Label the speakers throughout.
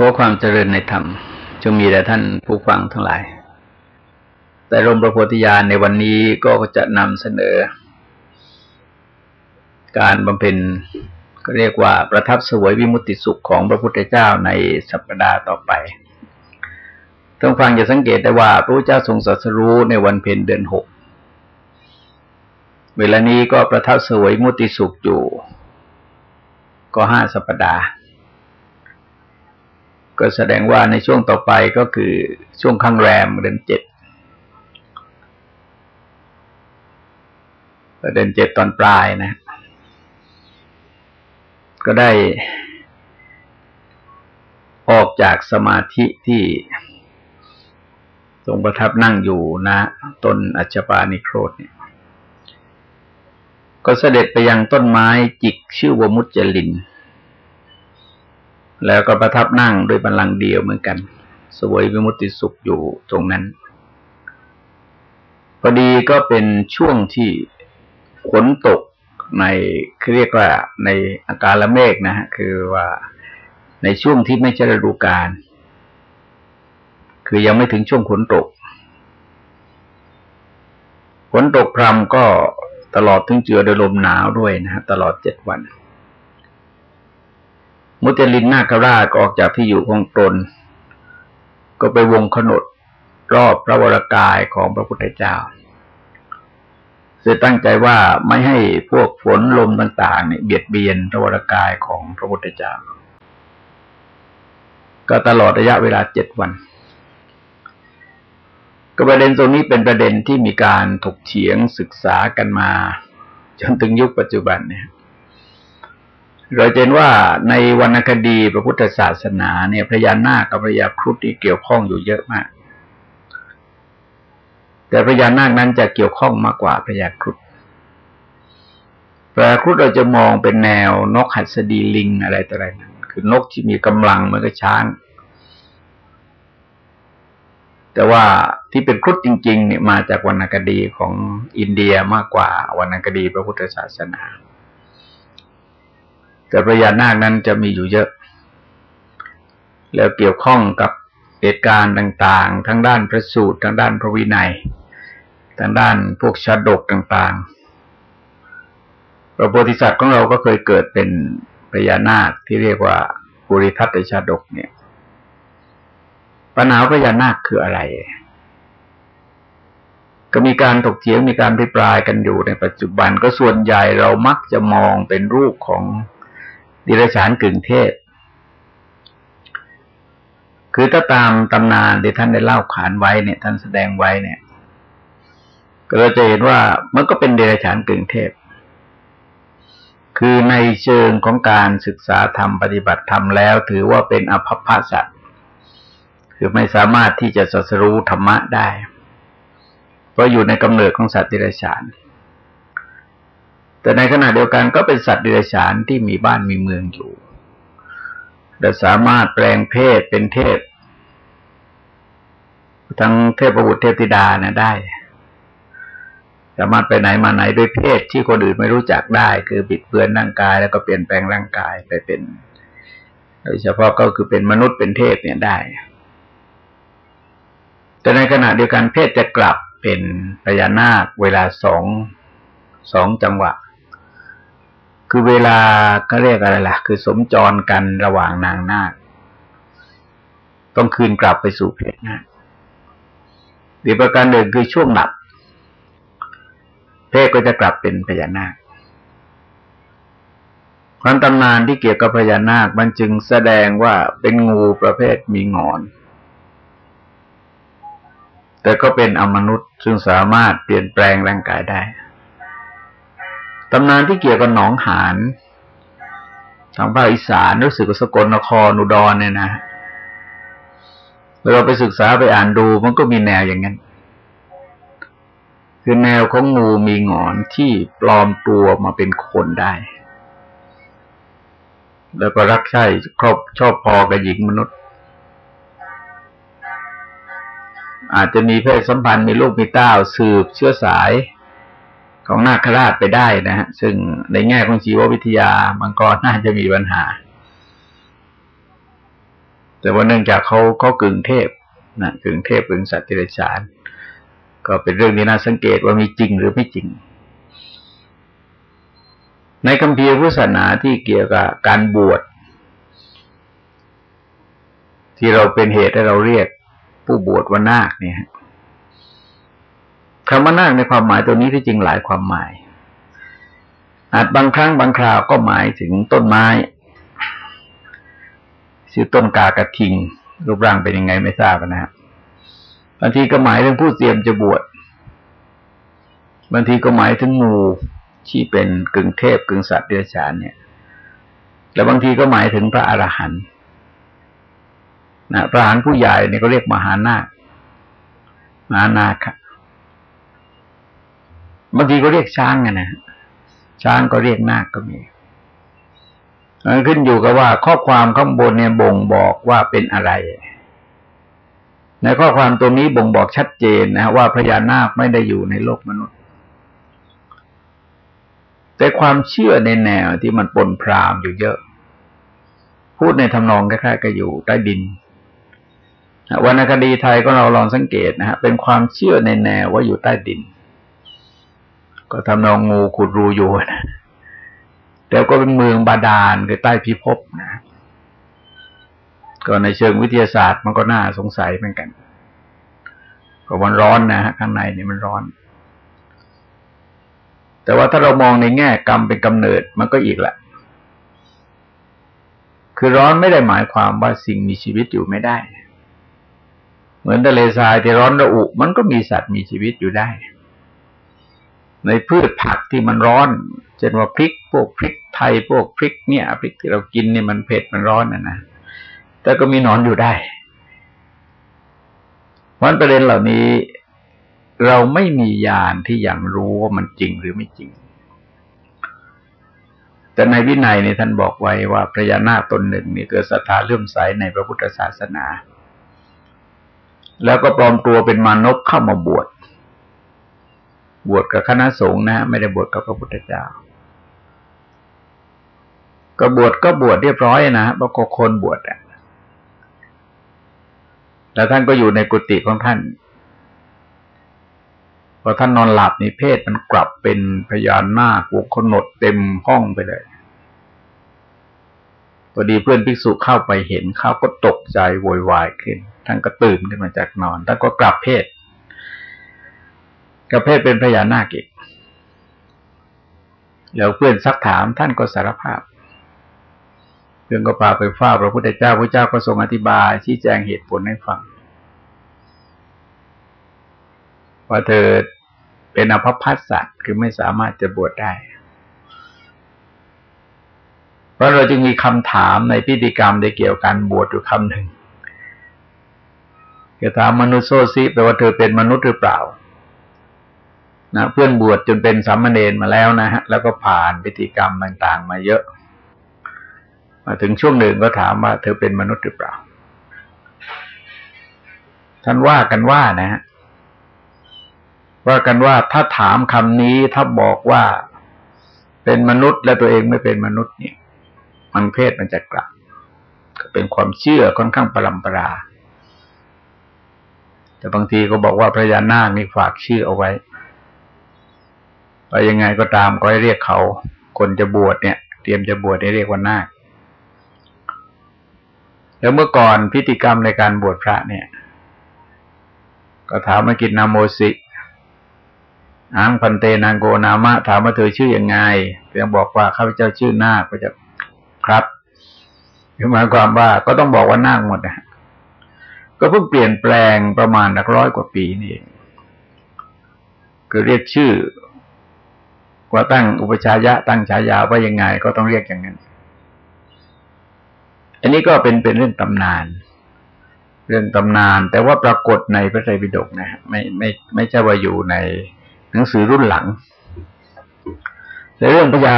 Speaker 1: ขอความเจริญในธรรมจงมีแด่ท่านผู้ฟังทั้งหลาย แต่รมประโพธิญาณในวันนี้ก็จะนำเสนอ การบำเพ็ญก็เรียกว่าประทับสวยวิมุตติสุขของพระพุทธเจ้าในสัปดาห์ต่อไปต้องฟังจะสังเกตได้ว่าพระเจ้าทรงสัสรู้ในวันเพ็ญเดือนหก เวลานี้ก็ประทับสวยมุติสุขอยู่ ก็ห้าสัปดาห์ ก็แสดงว่าในช่วงต่อไปก็คือช่วงข้างแรมเดือนเจ็ดเดือนเจ็ดตอนปลายนะ ก็ได้ออกจากสมาธิที่ทรงประทับนั่งอยู่นะต้นอัจฉปานิโครธเนี่ย ก็เสด็จไปยังต้นไม้จิกชื่อว่ามุจจลิน แล้วก็ประทับนั่งโดยบัลลังก์เดียวเหมือนกัน สวยวิมุติสุขอยู่ตรงนั้น พอดีก็เป็นช่วงที่ฝนตกในเรียกว่าในอากาศละเมฆนะฮะคือว่าในช่วงที่ไม่ใช่ฤดูกาลคือยังไม่ถึงช่วงฝนตกฝนตกพรำก็ตลอดถึงเจือโดยลมหนาวด้วยนะฮะตลอดเจ็ดวัน มุจลินนาคราชก็ออกจากที่อยู่ของตน ก็ไปวงขนดรอบพระวรากายของพระพุทธเจ้าเสียตั้งใจว่าไม่ให้พวกฝนลมต่างๆเนี่ยเบียดเบียนพระวรากายของพระพุทธเจ้า ก็ตลอดระยะเวลาเจ็ดวัน ก็ประเด็นตรงนี้เป็นประเด็นที่มีการถกเถียงศึกษากันมา จนถึงยุคปัจจุบันเนี่ย เราเห็นว่าในวรรณคดีพระพุทธศาสนาเนี่ยพระยานาคกับพระยาครุฑที่เกี่ยวข้องอยู่เยอะมาก แต่พระยานาคนั้นจะเกี่ยวข้องมากกว่าพระยาครุฑพระยาครุฑเราจะมองเป็นแนวนกหัสดีลิงอะไรต่ออะไรนั้นคือนกที่มีกำลังเหมือนกับช้าง แต่ว่าที่เป็นครุฑจริง ๆ เนี่ยมาจากวรรณคดีของอินเดียมากกว่าวรรณคดีพระพุทธศาสนา แต่พญานาคนั้นจะมีอยู่เยอะ แล้วเกี่ยวข้องกับเหตุการณ์ต่าง ๆ ทั้งด้านพระสูตรทั้งด้านพระวินัยทางด้านพวกชาดกต่างๆ พระโพธิสัตว์ของเราก็เคยเกิดเป็นพญานาคที่เรียกว่าปุริทัตชาดกเนี่ย ปัญหาพญานาคคืออะไร ก็มีการถกเถียงมีการพิปรายกันอยู่ในปัจจุบัน ก็ส่วนใหญ่เรามักจะมองเป็นรูปของ ดิรฉานกึ่งเทพ คือถ้าตามตำนานที่ท่านได้เล่าขานไว้เนี่ย ท่านแสดงไว้เนี่ย ก็เราจะเห็นว่ามันก็เป็นเดรัจฉานกึ่งเทพ คือในเชิงของการศึกษาธรรมปฏิบัติธรรมแล้ว ถือว่าเป็นอภพสัตว์คือไม่สามารถที่จะสัสรู้ธรรมะได้ เพราะอยู่ในกำเนิดของสัตว์เดรัจฉาน แต่ในขณะเดียวกันก็เป็นสัตว์เดรัจฉานที่มีบ้านมีเมืองอยู่และสามารถแปลงเพศเป็นเทพ ทั้งเทพประบุเทพธิดานะได้ สามารถไปไหนมาไหนด้วยเพศที่คนอื่นไม่รู้จักได้ คือบิดเบือนร่างกาย แล้วก็เปลี่ยนแปลงร่างกายไปเป็น โดยเฉพาะก็คือเป็นมนุษย์เป็นเทพเนี่ยได้ แต่ในขณะเดียวกันเพศจะกลับเป็นพญานาคเวลาสองสองจังหวะ คือเวลาก็เรียกอะไรล่ะ คือสมจรกันระหว่างนางนาคต้องคืนกลับไปสู่เพศนาคดีประการหนึ่งคือช่วงหลับเพศก็จะกลับเป็นพญานาคความตำนานที่เกี่ยวกับพญานาคมันจึงแสดงว่าเป็นงูประเภทมีงอน แต่ก็เป็นอมนุษย์ซึ่งสามารถเปลี่ยนแปลงร่างกายได้ ตำนานที่เกี่ยวกับหนองหานทางภาคอีสานรู้สึกสกลนครอุดรเนี่ยนะเราไปศึกษาไปอ่านดูมันก็มีแนวอย่างนั้น คือแนวของงูมีหงอนที่ปลอมตัวมาเป็นคนได้ แล้วก็รักใช่ครอบชอบพอกับหญิงมนุษย์ อาจจะมีเพศสัมพันธ์มีลูกมีเต้าสืบเชื้อสาย ของนาคราชไปได้นะฮะซึ่งในแง่ของชีววิทยามันก็น่าจะมีปัญหา แต่ว่าเนื่องจากเขาเขากึ่งเทพนะกึ่งเทพกึ่งสัตว์เดรัจฉาน ก็เป็นเรื่องที่น่าสังเกตว่ามีจริงหรือไม่จริง ในคัมภีร์พุทธศาสนาที่เกี่ยวกับการบวชที่เราเป็นเหตุให้เราเรียกผู้บวชว่านาคเนี่ย คำว่านาคในความหมายตัวนี้ที่จริงหลายความหมาย อาจบางครั้งบางคราวก็หมายถึงต้นไม้ชื่อต้นกากระทิง รูปร่างเป็นยังไงไม่ทราบนะครับบางทีก็หมายถึงผู้เตรียมจะบวชบางทีก็หมายถึงงูที่เป็นกึ่งเทพกึ่งสัตว์เดรัจฉานเนี่ยแล้วบางทีก็หมายถึงพระอรหันต์นะพระอรหันต์ผู้ใหญ่เนี่ยก็เรียกมหานาคมหานาค บางทีก็เรียกช้างไงนะช้างก็เรียกนาคก็มีมันขึ้นอยู่กับว่าข้อความข้างบนเนี่ยบ่งบอกว่าเป็นอะไร ในข้อความตรงนี้บ่งบอกชัดเจนนะว่าพญานาคไม่ได้อยู่ในโลกมนุษย์ แต่ความเชื่อในแนวที่มันปนพรามอยู่เยอะ พูดในทำนองคล้ายๆกับอยู่ใต้ดินวรรณคดีไทยก็เราลองสังเกตนะฮะเป็นความเชื่อในแนวว่าอยู่ใต้ดิน ก็ทำนองงูขุดรูอยู่นะแต่ก็เป็นเมืองบาดาลคือใต้พิภพนะ ก็ในเชิงวิทยาศาสตร์มันก็น่าสงสัยเหมือนกันเพราะมันร้อนนะฮะข้างในนี่มันร้อน แต่ว่าถ้าเรามองในแง่กรรมเป็นกำเนิดมันก็อีกแหละ คือร้อนไม่ได้หมายความว่าสิ่งมีชีวิตอยู่ไม่ได้ เหมือนทะเลทรายที่ร้อนระอุ มันก็มีสัตว์มีชีวิตอยู่ได้ ในพืชผักที่มันร้อนเช่นว่าพริกพวกพริกไทยพวกพริกเนี่ยพริกที่เรากินเนี่ยมันเผ็ดมันร้อนนะนะแต่ก็มีนอนอยู่ได้วันประเด็นเหล่านี้ เราไม่มียานที่ยังรู้ว่ามันจริงหรือไม่จริง แต่ในวินัยเนี่ยท่านบอกไว้ว่าพระยานาคตนหนึ่งนี่เกิดศรัทธาเลื่อมใสในพระพุทธศาสนา แล้วก็ปลอมตัวเป็นมานพเข้ามาบวช บวชกับคณะสงฆ์นะ ไม่ได้บวชกับพระพุทธเจ้า ก็บวชก็บวชเรียบร้อยนะเพราะคนบวชอะแล้วท่านก็อยู่ในกุฏิของท่าน พอท่านนอนหลับนี่เพศมันกลับเป็นพยานหน้าวงขนดเต็มห้องไปเลยพอดีเพื่อนภิกษุเข้าไปเห็นเข้าก็ตกใจโวยวายขึ้น ท่านก็ตื่นขึ้นมาจากนอนท่านก็กลับเพศ กับเพศเป็นพญานาคอีกแล้วเพื่อนซักถามท่านก็สารภาพเพื่อนก็พาไปเฝ้าพระพุทธเจ้าพระเจ้าก็ทรงอธิบายชี้แจงเหตุผลให้ฟัง ว่าเธอเป็นอภพัสสัตว์คือไม่สามารถจะบวชได้เพราะเราจึงมีคำถามในพิธีกรรมได้เกี่ยวกันบวชอยู่คำหนึ่งจะถามมนุษย์โซซิแปลว่าเธอเป็นมนุษย์หรือเปล่า นะเพื่อนบวชจนเป็นสามเณรมาแล้วนะฮะ แล้วก็ผ่านพิธีกรรมต่างๆ มาเยอะ มาถึงช่วงหนึ่งก็ถามว่า เธอเป็นมนุษย์หรือเปล่า ท่านว่ากันว่านะฮะว่ากันว่าถ้าถามคำนี้ถ้าบอกว่าเป็นมนุษย์และตัวเองไม่เป็นมนุษย์เนี่ย มันเพศมันจะกลับเป็นความเชื่อค่อนข้างประลำปรา แต่บางทีก็บอกว่าพระยานาคนี่ฝากชื่อเอาไว้ ไปยังไงก็ตามก็ให้เรียกเขา คนจะบวชเนี่ย เตรียมจะบวชให้เรียกว่านาคแล้วเมื่อก่อนพิธีกรรมในการบวชพระเนี่ย ก็ถามมากินนาโมสิอังพันเตนางโกนามะ ถามว่าเธอชื่ออยังไงเพียงบอกว่าข้าพเจ้าชื่อนาคก็จะครับหมายความว่าก็ต้องบอกว่านาคหมดนะก็เพิ่งเปลี่ยนแปลงประมาณนักร้อยกว่าปีนี่คือเรียกชื่อ ว่าตั้งอุปชายะตั้งฉายาว่ายังไงก็ต้องเรียกอย่างนั้น อันนี้ก็เป็นเป็นเรื่องตำนาน เรื่องตำนาน แต่ว่าปรากฏในพระไตรปิฎกนะไม่ไม่ไม่ใช่ว่าอยู่ในหนังสือรุ่นหลังแต่เรื่องพญา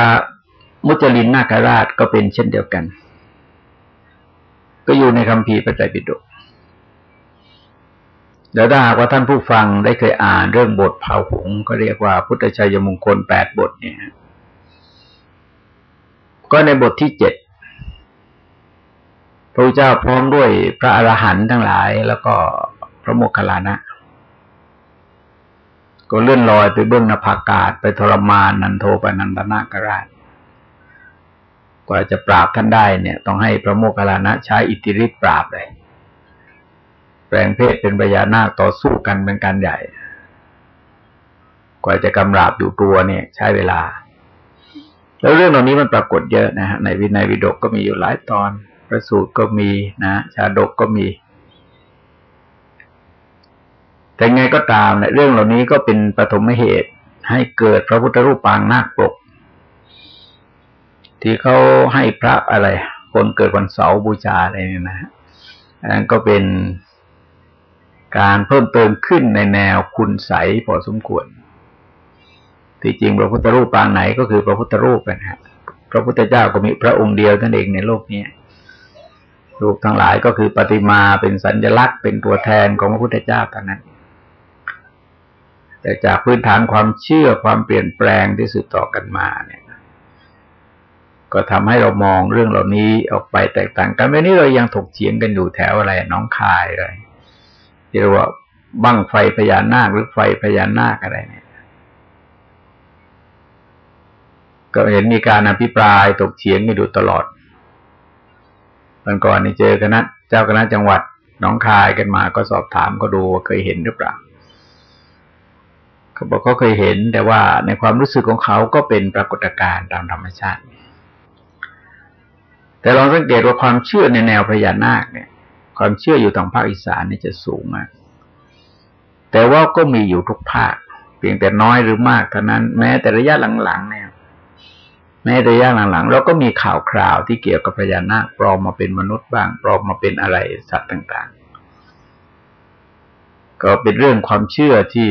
Speaker 1: มุจลินนาคราชก็เป็นเช่นเดียวกัน ก็อยู่ในคำพีพระไตรปิฎก เดี๋ยวถ้าหากว่าท่านผู้ฟังได้เคยอ่านเรื่องบทเผาหงก็เรียกว่าพุทธชัยมงคลแปดบทเนี่ย ก็ในบทที่เจ็ดพระเจ้าพร้อมด้วยพระอรหันต์ทั้งหลายแล้วก็พระโมคคัลลานะก็เลื่อนลอยไปเบื้องนภากาศไปทรมานนันโทปนันตนากราช กว่าจะปราบท่านได้เนี่ย ต้องให้พระโมคคัลลานะใช้อิทธิฤทธิ์ปราบเลย แปลงเพศเป็นพญานาคต่อสู้กันเป็นการใหญ่ กว่าจะกำราบอยู่ตัวเนี่ย ใช้เวลา แล้วเรื่องเหล่านี้มันปรากฏเยอะนะฮะในวินัยวิดกก็มีอยู่หลายตอนพระสูตรก็มีนะชาดกก็มี แต่ไงก็ตามเนี่ยเรื่องเหล่านี้ก็เป็นปฐมเหตุ ให้เกิดพระพุทธรูปปางนาคปก ที่เขาให้พระอะไร คนเกิดวันเสาร์บูชาอะไรเนี่ยนะอันนั้นก็เป็น การเพิ่มเติมขึ้นในแนวคุณใสพอสมควร ที่จริงพระพุทธรูปปางไหนก็คือพระพุทธรูปนะฮะพระพุทธเจ้าก็มีพระองค์เดียวนั่นเองในโลกนี้รูปทั้งหลายก็คือปฏิมาเป็นสัญลักษณ์เป็นตัวแทนของพระพุทธเจ้าเท่านั้น แต่จากพื้นฐานความเชื่อความเปลี่ยนแปลงที่สืบต่อกันมาเนี่ยก็ทำให้เรามองเรื่องเหล่านี้ออกไปแตกต่างกันวันนี้เรายังถกเถียงกันอยู่แถวอะไรน้องคายอะไร เรียกว่าบั้งไฟพญานาคหรือไฟพญานาคอะไรเนี่ย ก็เห็นมีการอภิปรายถกเถียงกันอยู่ตลอดวันก่อนนี่เจอคณะเจ้าคณะจังหวัดน้องคายกันมาก็สอบถามก็ดูว่าเคยเห็นหรือเปล่าเขาบอกเขาเคยเห็น แต่ว่าในความรู้สึกของเขาก็เป็นปรากฏการณ์ตามธรรมชาติ แต่ลองสังเกตว่าความเชื่อในแนวพญานาคเนี่ย ความเชื่ออยู่ทางภาคอีสานนี่จะสูงมาก แต่ว่าก็มีอยู่ทุกภาค เพียงแต่น้อยหรือมากเท่านั้น แม้แต่ระยะหลังๆเนี่ยในระยะหลังๆ เราก็มีข่าวคราวที่เกี่ยวกับพญานาคปลอมมาเป็นมนุษย์บ้างปลอมมาเป็นอะไรสัตว์ต่าง ๆ ก็เป็นเรื่องความเชื่อที่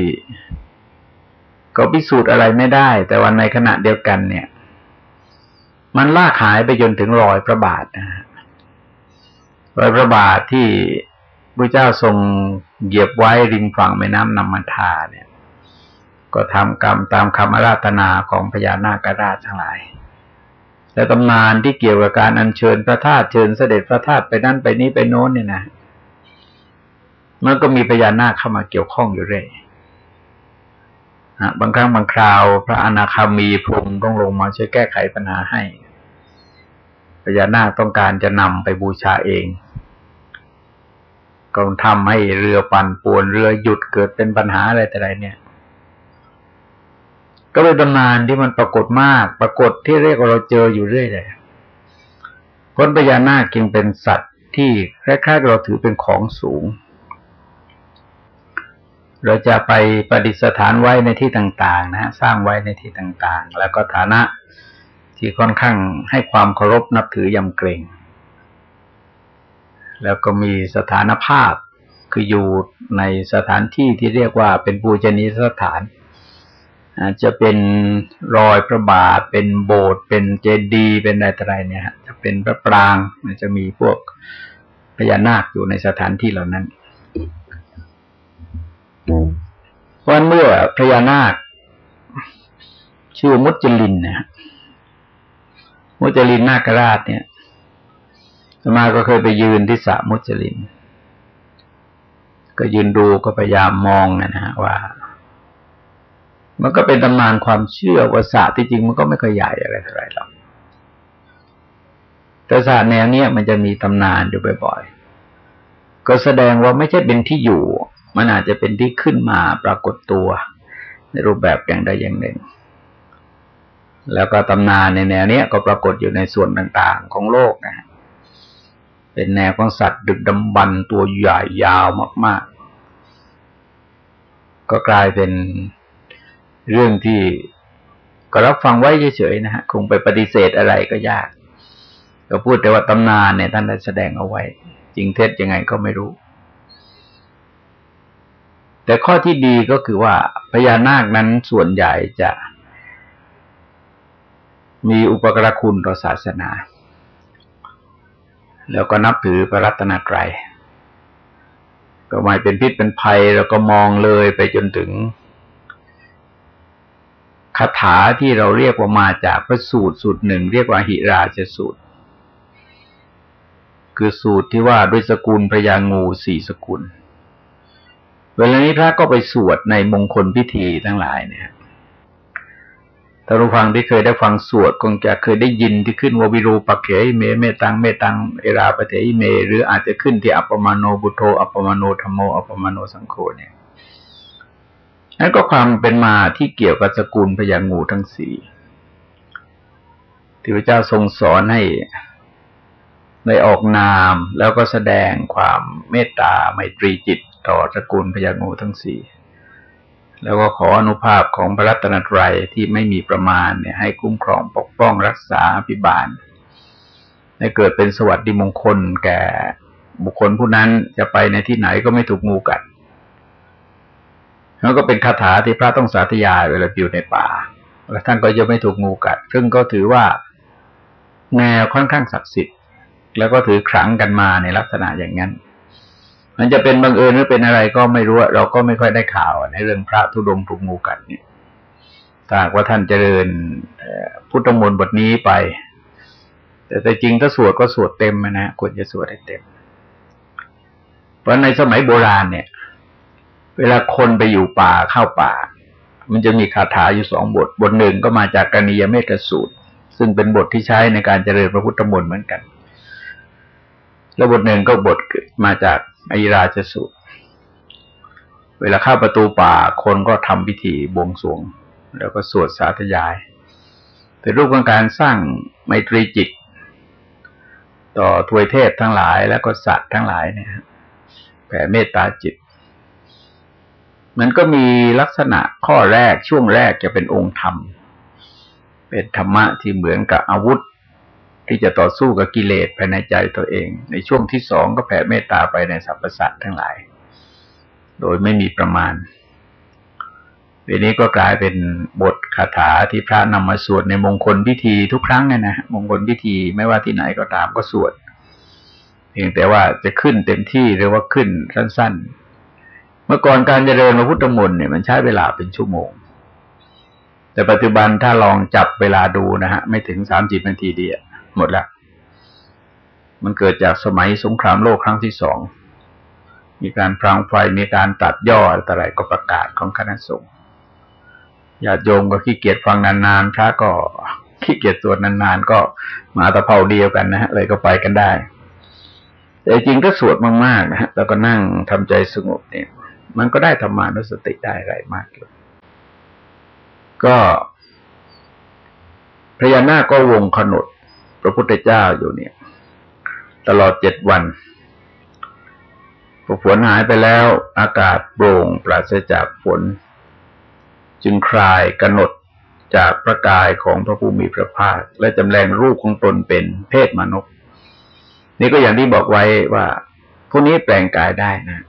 Speaker 1: ก็พิสูจน์อะไรไม่ได้ แต่วันในขณะเดียวกันเนี่ย มันลากหายไปจนถึงรอยพระบาทนะฮะ รอยพระบาทที่พระเจ้าทรงเหยียบไว้ริมฝั่งแม่น้ำนำมันทาเนี่ย ก็ทำกรรมตามคำอาราธนาของพญานาคราชทั้งหลายแต่ตำนานที่เกี่ยวกับการอัญเชิญพระธาตุเชิญเสด็จพระธาตุไปนั่นไปนี้ไปโน้นเนี่ยนะมันก็มีพญานาคเข้ามาเกี่ยวข้องอยู่เรื่อยบางครั้งบางคราว พระอนาคามีพรมต้องลงมาช่วยแก้ไขปัญหาให้ ญานาคต้องการจะนำไปบูชาเองก็ทำให้เรือปั่นป่วนเรือหยุดเกิดเป็นปัญหาอะไรแต่ไรเนี่ย ก็เป็นตำนานที่มันปรากฏมาก ปรากฏที่เรียกว่าเราเจออยู่เรื่อยเลยพ้นพญานาคจึงเป็นสัตว์ที่คล้ายๆเราถือเป็นของสูง เราจะไปประดิษฐานไว้ในที่ต่าง ๆ นะฮะสร้างไว้ในที่ต่าง ๆ แล้วก็ฐานะ ที่ค่อนข้างให้ความเคารพนับถือยำเกรง แล้วก็มีสถานภาพคืออยู่ในสถานที่ที่เรียกว่าเป็นปูชนียสถานอาจจะเป็นรอยพระบาท เป็นโบสถ์เป็นเจดีย์เป็นอะไรต่ออะไรเนี่ยจะเป็นพระปรางมันจะมีพวกพญานาคอยู่ในสถานที่เหล่านั้นวันเมื่อพญานาคชื่อมุจลินนะ มุจลินนาคราชเนี่ยสมาก็เคยไปยืนที่สระมุจลิน ก็ยืนดูก็พยายามมองนะฮะว่า มันก็เป็นตำนานความเชื่อว่าศาสร์ที่จริงมันก็ไม่ค่อยใหญ่อะไรเท่าไรหรอกแต่ศาสตร์แนวเนี้ยมันจะมีตำนานอยู่บ่อยๆ ก็แสดงว่าไม่ใช่เป็นที่อยู่ มันอาจจะเป็นที่ขึ้นมาปรากฏตัว ในรูปแบบอย่างใดอย่างหนึ่ง แล้วก็ตำนานในแนวเนี้ยก็ปรากฏอยู่ในส่วนต่างๆของโลกนะเป็นแนวของสัตว์ดึกดำบรรตัวใหญ่ยาวมาก ๆ ก็กลายเป็นเรื่องที่ก็รับฟังไว้เฉยๆนะฮะคงไปปฏิเสธอะไรก็ยาก ก็พูดแต่ว่าตำนานเนี่ยท่านได้แสดงเอาไว้ จริงเท็จยังไงก็ไม่รู้ แต่ข้อที่ดีก็คือว่าพญานาคนั้นส่วนใหญ่จะ มีอุปกรคุณต่อศาสนา แล้วก็นับถือพระรัตนตรัยก็ไม่เป็นพิษเป็นภัย แล้วก็มองเลยไปจนถึงคาถาที่เราเรียกว่ามาจากพระสูตรสูตรหนึ่ง เรียกว่าหิราชสูตร คือสูตรที่ว่าด้วยสกุลพระยางูสี่สกุล เวลานี้พระก็ไปสวดในมงคลพิธีทั้งหลายเนี่ย ถ้ารู้ฟังที่เคยได้ฟังสวดคงจะเคยได้ยินที่ขึ้นว่าวิรูปักเขยเมเมตังเมตังเอราปเทยเม หรืออาจจะขึ้นที่อัปปมาโนบุโทอัปปมาโนธรรมโมอัปปมาโนสังโฆเนี่ยนั่นก็ความเป็นมาที่เกี่ยวกับสกุลพยางูทั้งสี่ที่พระเจ้าทรงสอนให้ในออกนามแล้วก็แสดงความเมตตาไมตรีจิตต่อสกุลพยางูทั้งสี่ แล้วก็ขออนุภาพของพระรัตนตรัยที่ไม่มีประมาณเนี่ย ให้คุ้มครองปกป้องรักษาพิบาลให้เกิดเป็นสวัสดิมงคลแก่บุคคลผู้นั้นจะไปในที่ไหนก็ไม่ถูกงูกัดแล้วก็เป็นคาถาที่พระต้องสาธยายเวลาอยู่ในป่า แล้วท่านก็จะไม่ถูกงูกัด ซึ่งก็ถือว่าแนวค่อนข้างศักดิ์สิทธิ์ แล้วก็ถือขลังกันมาในลักษณะอย่างนั้น มันจะเป็นบังเอิญหรือเป็นอะไรก็ไม่รู้เราก็ไม่ค่อยได้ข่าวในเรื่องพระธุดงถูกงูกัดเนี่ยถ้าว่าท่านเจริญพุทธมนต์บทนี้ไป แต่แต่จริงถ้าสวดก็สวดเต็มนะควรจะสวดให้เต็ม เพราะในสมัยโบราณเนี่ย เวลาคนไปอยู่ป่าเข้าป่า มันจะมีคาถาอยู่สองบท บทหนึ่งก็มาจากกรณียเมตสูตร ซึ่งเป็นบทที่ใช้ในการเจริญพระพุทธมนต์เหมือนกัน แล้วบทหนึ่งก็บทมาจาก อิราชสูตร เวลาเข้าประตูป่าคนก็ทำพิธีบวงสรวง แล้วก็สวดสาธยาย เป็นรูปของการสร้างไมตรีจิต ต่อทวยเทพทั้งหลาย แล้วก็สัตว์ทั้งหลายเนี่ยแผ่เมตตาจิต มันก็มีลักษณะข้อแรกช่วงแรกจะเป็นองค์ธรรม เป็นธรรมะที่เหมือนกับอาวุธ ที่จะต่อสู้กับกิเลสภายในใจตัวเอง ในช่วงที่สองก็แผ่เมตตาไปในสรรพสัตว์ทั้งหลาย โดยไม่มีประมาณทีนี้ก็กลายเป็นบทคาถาที่พระนำมาสวดในมงคลพิธีทุกครั้งเนี่ยนะมงคลพิธีไม่ว่าที่ไหนก็ตามก็สวด เพียงแต่ว่าจะขึ้นเต็มที่หรือว่าขึ้นสั้น ๆ เมื่อก่อนการเจริญพระพุทธมนต์เนี่ยมันใช้เวลาเป็นชั่วโมง แต่ปัจจุบันถ้าลองจับเวลาดูนะฮะ ไม่ถึงสามสิบนาทีเดียว หมดแล้ว มันเกิดจากสมัยสงครามโลกครั้งที่สอง มีการพรางไฟมีการตัดย่ออะไรก็ประกาศของคณะสงฆ์ญาติโยมก็ขี้เกียจฟังนานๆพระก็ขี้เกียจสวดนานๆก็มาตะเภาเดียวกันนะฮะเลยก็ไปกันได้ แต่จริงก็สวดมากๆนะฮะแล้วก็นั่งทำใจสงบเนี่ย มันก็ได้ธรรมานุสติได้ไรมากเลยก็พญานาคก็วงขนด พระพุทธเจ้าอยู่เนี่ย ตลอดเจ็ดวันพอฝนหายไปแล้ว อากาศโปร่งปราศจากฝน จึงคลายกำหนดจากพระกายของพระผู้มีพระภาค และจำแรงรูปของตนเป็นเพศมนุษย์นี่ก็อย่างที่บอกไว้ว่าพวกนี้แปลงกายได้นะ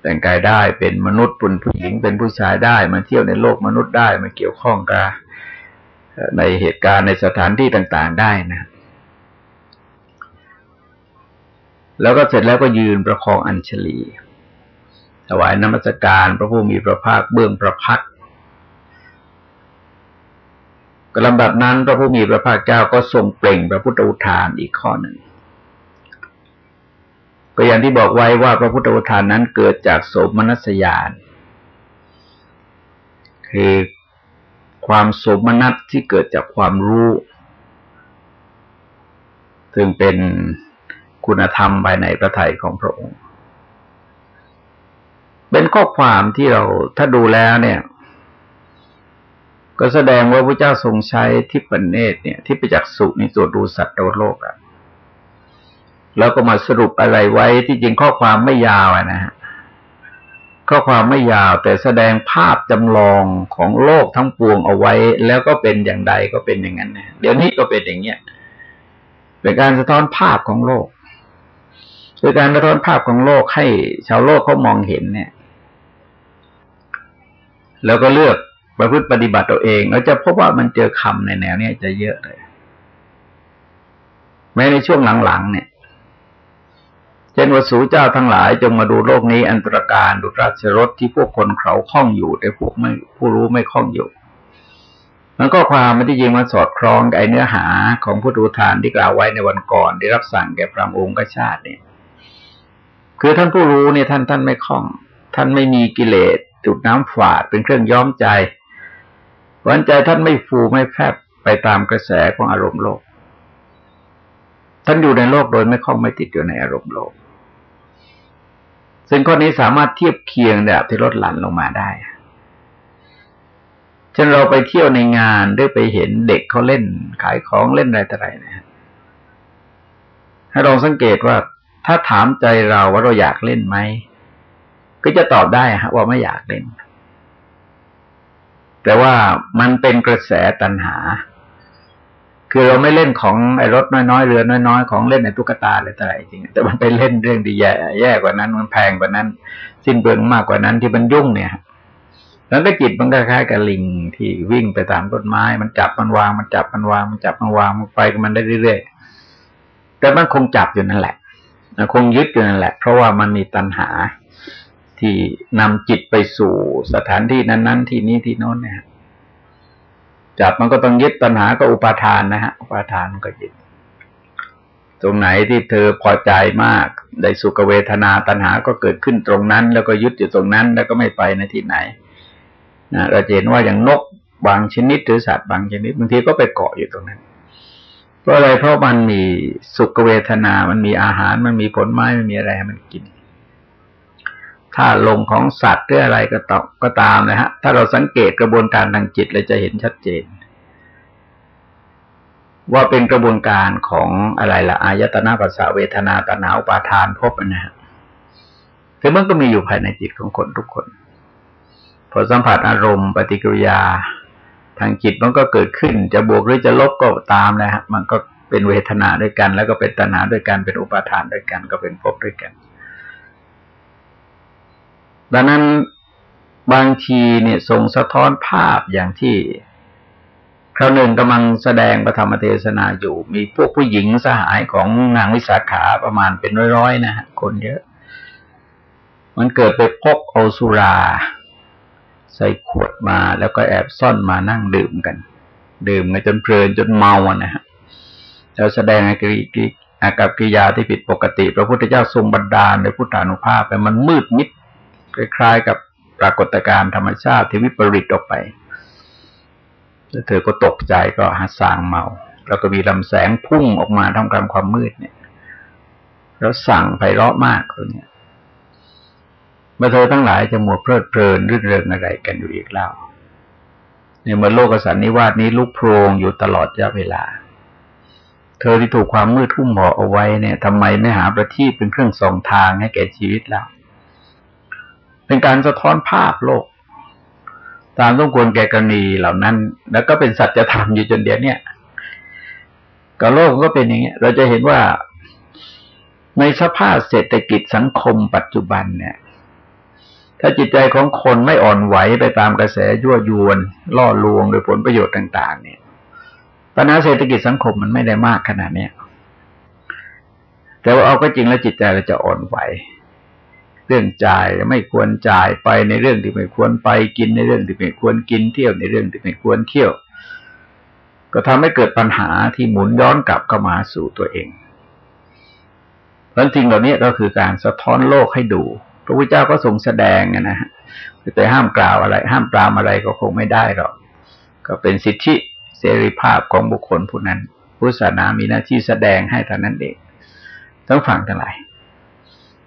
Speaker 1: แปลงกายได้เป็นมนุษย์เป็นผู้หญิงเป็นผู้ชายได้ มาเที่ยวในโลกมนุษย์ได้มาเกี่ยวข้องกับ ในเหตุการณ์ในสถานที่ต่างๆได้นะ แล้วก็เสร็จแล้วก็ยืนประคองอัญชลีถวายน้ำมัสการพระผู้มีพระภาคเบื้องประพักกลำดับนั้นพระผู้มีพระภาคเจ้าก็ทรงเปล่งพระพุทธอุทานอีกข้อหนึ่ง ก็อย่างที่บอกไว้ว่าพระพุทธอุทานนั้นเกิดจากโสมนัสยาน คือ ความสมนัตที่เกิดจากความรู้ ซึ่งเป็นคุณธรรมภายในพระทัยของพระองค์ เป็นข้อความที่เราถ้าดูแล้วเนี่ย ก็แสดงว่าพระเจ้าทรงใช้ทิพเนตเนี่ย ที่ไปจากสุในตัวดูสัตว์โลกอะแล้วก็มาสรุปอะไรไว้ที่จริงข้อความไม่ยาวนะฮะ ข้อความไม่ยาวแต่แสดงภาพจำลองของโลกทั้งปวงเอาไว้ แล้วก็เป็นอย่างใดก็เป็นอย่างนั้นนะเดี๋ยวนี้ก็เป็นอย่างเนี้ยเป็นการสะท้อนภาพของโลกเป็นการสะท้อนภาพของโลกให้ชาวโลกเขามองเห็นเนี่ย แล้วก็เลือกประพฤติปฏิบัติตัวเองเราจะพบว่ามันเจอคำในแนวเนี้ยจะเยอะเลยแม้ในช่วงหลังๆเนี่ย เช่นว่าสูเจ้าทั้งหลายจงมาดูโลกนี้อันตรการดูราชรถที่พวกคนเขาคล้องอยู่แต่พวกไม่ผู้รู้ไม่คล้องอยู่มันก็ความมันที่จริงมันสอดคล้องกับไอเนื้อหาของพุทธทานที่กล่าวไว้ในวันก่อนที่รับสั่งแก่พระองค์กชาติเนี่ย คือท่านผู้รู้เนี่ยท่านท่านไม่คล่อง ท่านไม่มีกิเลสจุดน้ำฝาดเป็นเครื่องย้อมใจวันใจท่านไม่ฟูไม่แพบไปตามกระแสของอารมณ์โลก ท่านอยู่ในโลกโดยไม่คล้องไม่ติดอยู่ในอารมณ์โลก ซึ่งข้อนี้สามารถเทียบเคียงแบบที่ลดหลั่นลงมาได้เช่นเราไปเที่ยวในงานได้ไปเห็นเด็กเขาเล่น ขายของเล่นอะไรต่ออะไรนะให้ลองสังเกตว่า ถ้าถามใจเราว่าเราอยากเล่นไหมก็จะตอบได้ฮะว่าไม่อยากเล่น แต่ว่ามันเป็นกระแสตัณหา คือเราไม่เล่นของไอ้รถน้อยๆเรือน้อยๆของเล่นในตุ๊กตาอะไรต่ออะไรจริงแต่มันไปเล่นเรื่องดีแย่แย่กว่านั้นมันแพงกว่านั้น สิ้นเปลืองมากกว่านั้นที่มันยุ่งเนี่ยแล้วก็จิตมันก็คล้ายกับลิงที่วิ่งไปตามต้นไม้ มันจับมันวางมันจับมันวางมันจับมันวางมันไปกับมันได้เรื่อยๆแต่มันคงจับอยู่นั่นแหละคงยึดอยู่นั่นแหละ เพราะว่ามันมีตัณหาที่นำจิตไปสู่สถานที่นั้น ๆ ที่นี้ที่โน้นเนี่ย จับมันก็ต้องยึดตัณหาก็อุปาทานนะฮะอุปาทานมันก็ยึดตรงไหนที่เธอพอใจมาก ได้สุขเวทนาตัณหาก็เกิดขึ้นตรงนั้น แล้วก็ยึดอยู่ตรงนั้น แล้วก็ไม่ไปในที่ไหนนะเราเห็นว่าอย่างนกบางชนิดหรือสัตว์บางชนิดบางทีก็ไปเกาะอยู่ตรงนั้น เพราะอะไรเพราะมันมีสุขเวทนา มันมีอาหาร มันมีผลไม้มันมีอะไรให้มันกิน ถ้าลงของสัตว์หรืออะไรก็ตอก็ตามนะฮะ ถ้าเราสังเกตกระบวนการทางจิตเราจะเห็นชัดเจน ว่าเป็นกระบวนการของอะไรละอายตนะภาษาเวทนาตนาอุปาทานพบนะฮะคือมันก็มีอยู่ภายในจิตของคนทุกคน พอสัมผัสอารมณ์ ปฏิกิริยา ทางจิตมันก็เกิดขึ้น จะบวกหรือจะลบก็ตามนะฮะมันก็เป็นเวทนาด้วยกัน แล้วก็เป็นตัณหาด้วยกันเป็นอุปาทานด้วยกัน ก็เป็นภพด้วยกัน ดังนั้นบางทีเนี่ยทรงสะท้อนภาพอย่างที่คราวหนึ่งกำลังแสดงพระธรรมเทศนาอยู่ มีพวกผู้หญิงสหายของนางวิสาขาประมาณเป็นร้อยๆนะคนเยอะ มันเกิดไปพกโอสุรา ใส่ขวดมาแล้วก็แอบซ่อนมานั่งดื่มกัน ดื่มกันจนเพลินจนเมาอะนะฮะแล้วแสดงอากิริอากับกิยาที่ผิดปกติ พระพุทธเจ้าทรงบันดาลในพุทธานุภาพไปมันมืดมิด คล้ายๆกับปรากฏการณ์ธรรมชาติที่วิปริตออกไปแล้วเธอก็ตกใจก็หาสางเมา แล้วก็มีลำแสงพุ่งออกมาทำกลางความมืดเนี่ย แล้วสั่งไพเราะมากตัวเนี้ยเมื่อเธอทั้งหลายจะมัวเพลิดเพลินรื่นเริงอะไรกันอยู่อีกเล่าเนี่ยเมื่อโลกสันนิวาสนี้ลุกโพรงอยู่ตลอดระยะเวลา เธอที่ถูกความมืดทุ่มห่อเอาไว้เนี่ยทำไมไม่หาประทีปเป็นเครื่องส่องทางให้แก่ชีวิตเรา เป็นการสะท้อนภาพโลก ตามต้องควรแก่กรณีเหล่านั้น แล้วก็เป็นสัจธรรมอยู่จนเดียวเนี่ยกับโลกก็เป็นอย่างเงี้ย เราจะเห็นว่าในสภาพเศรษฐกิจสังคมปัจจุบันเนี่ย ถ้าจิตใจของคนไม่อ่อนไหวไปตามกระแสยั่วยวน ล่อลวงโดยผลประโยชน์ต่าง ๆ เนี่ยปัญหาเศรษฐกิจสังคมมันไม่ได้มากขนาดเนี้ยแต่ว่าเอาก็จริงแล้วจิตใจเราจะอ่อนไหว เรื่องจ่ายไม่ควรจ่ายไปในเรื่องที่ไม่ควรไปกินในเรื่องที่ไม่ควรกินเที่ยวในเรื่องที่ไม่ควรเที่ยว ก็ทำให้เกิดปัญหาที่หมุนย้อนกลับเข้ามาสู่ตัวเองเพราะจริงเหล่านี้ก็คือการสะท้อนโลกให้ดูพระพุทธเจ้าก็ทรงแสดงนะฮะแต่ห้ามกล่าวอะไร ห้ามปรามอะไรก็คงไม่ได้หรอกก็เป็นสิทธิเสรีภาพของบุคคลผู้นั้นพุทธศาสนามีหน้าที่แสดงให้เท่านั้นเองต้องฟังทั้งหลาย